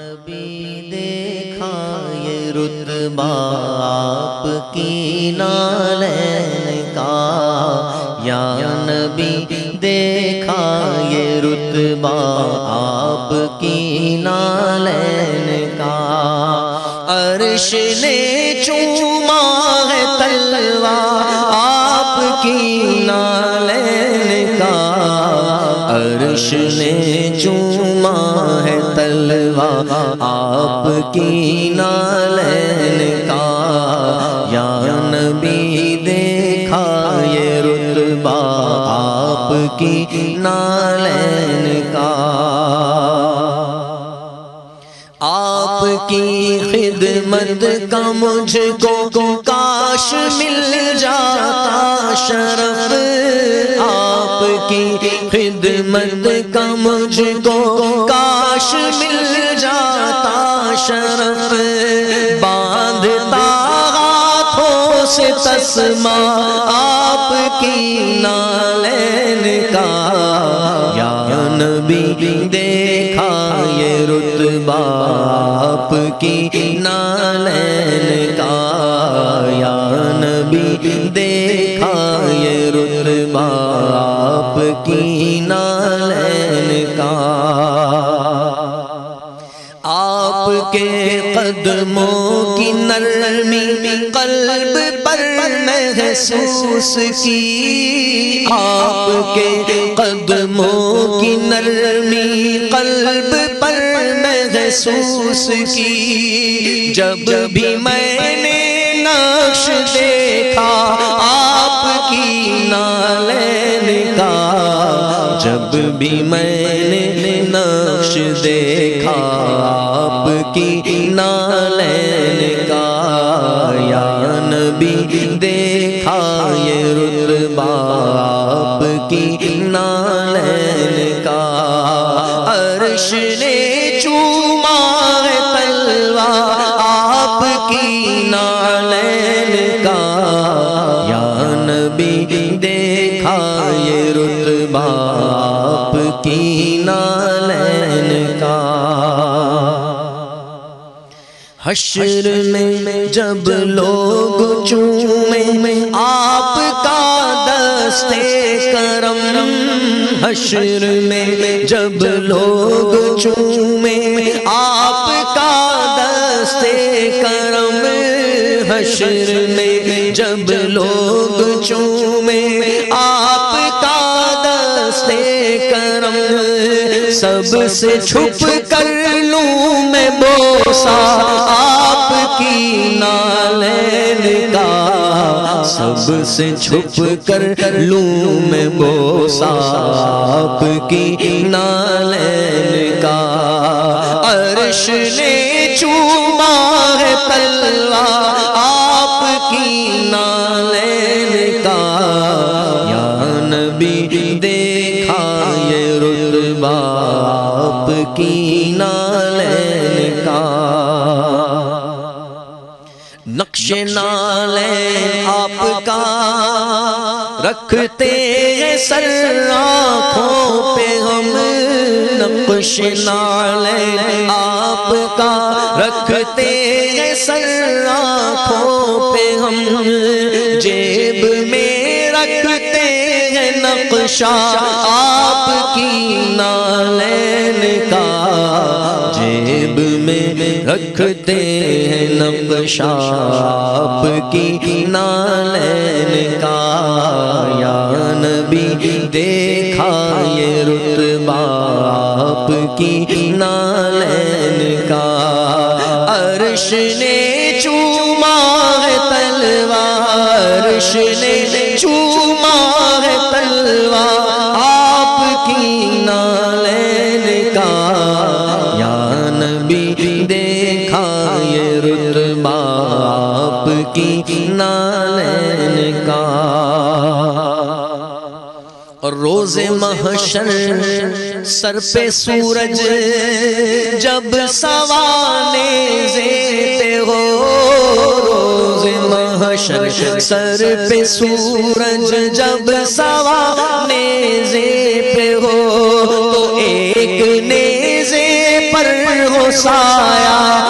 نبی دیکھا یہ رتبہ آپ کی نالین کا؟ یا نبی دیکھا یہ رتبہ آپ کی نالین کا؟ عرش نے چوما ہے تلوا آپ کی نالین کا؟ عرش نے آپ کی نالین کا یا نبی دیکھا یہ رتبہ آپ کی نالین کا آپ کی خدمت کا مجھ کو کاش مل جاتا شرف آپ کی خدمت کا مجھ کو کاش کاش مل جاتا شرف، باندھتا ہاتھوں سے تسما آپ کی نالین کا۔ یا نبی، دیکھا یہ رتبہ آپ کی نالین کا۔ یا نبی، دیکھا یہ رتبہ آپ کی نالین کا۔ کے قدموں کی نرمی قلب پر محسوس کی۔ آپ کے قدموں کی نرمی قلب پر محسوس کی۔ جب بھی میں نے نقش دیکھا، آپ کی نالین کا۔ جب بھی میں نے نقش دیکھا کی نالین کا یا نبی دیکھا یہ رتبہ آپ کی نالین کا عرش نے چوما ہے آپ کی نالین کا یا نبی دیکھا یہ رتبہ آپ کی نالین حشر میں جب لوگ چومے آپ کا دستے کرم حشر میں جب لوگ چومے آپ کا دستے کرم حشر میں جب لوگ چومے آپ کا دستے کرم سب سے چھپ کر لوں میں بوسا نالین کا سب سے چھپ کر لوں میں بوسا آپ کی نالین کا عرش نے چوما ہے پلوا آپ کی نالین نقش نالین آپ کا رکھتے ہیں سر آنکھوں پہ ہم نقش نالین آپ کا رکھتے ہیں سر آنکھوں پہ ہم جیب میں رکھتے ہیں نقشہ آپ کی نالین کا جیب میں رکھتے ہیں نقشہ آپ کی نالین کا یا نبی، دیکھا یہ رتبہ آپ کی نالین کا۔ عرش نے چوما ہے تلوار، عرش نے چوما ہے تلوار۔ اور روز محشر سر پہ سورج جب سوانے زیتے ہو روز محشر سر پہ سورج جب سوانے زیتے ہو تو ایک نیزے پر ہو سایہ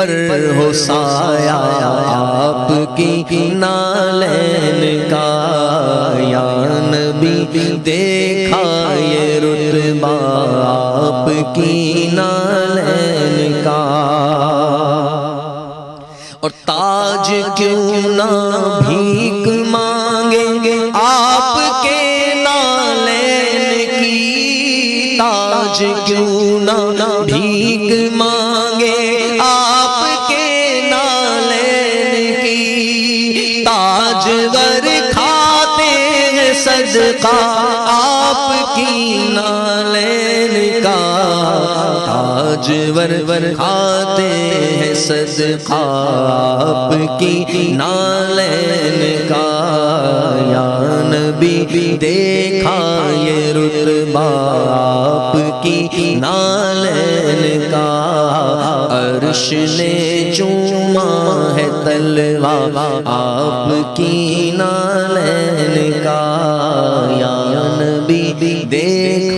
پر ہو سایہ آپ کی نالین کا یا نبی دیکھا یہ رتبہ آپ کی نالین کا اور تاج کیوں نہ بھیک مانگیں گے آپ کے نالین کی؟ تاج کیوں نہ بھیک تاجور کھاتے ہیں صدقہ، آپ کی نالین کا تاج ور کھاتے ہیں صدقہ، آپ کی نالین کا یا نبی، دیکھا یہ رتبہ، آپ کی نالین کا عرش نے چوما ہے تلوا آپ کی نالین کا یا نبی دیکھ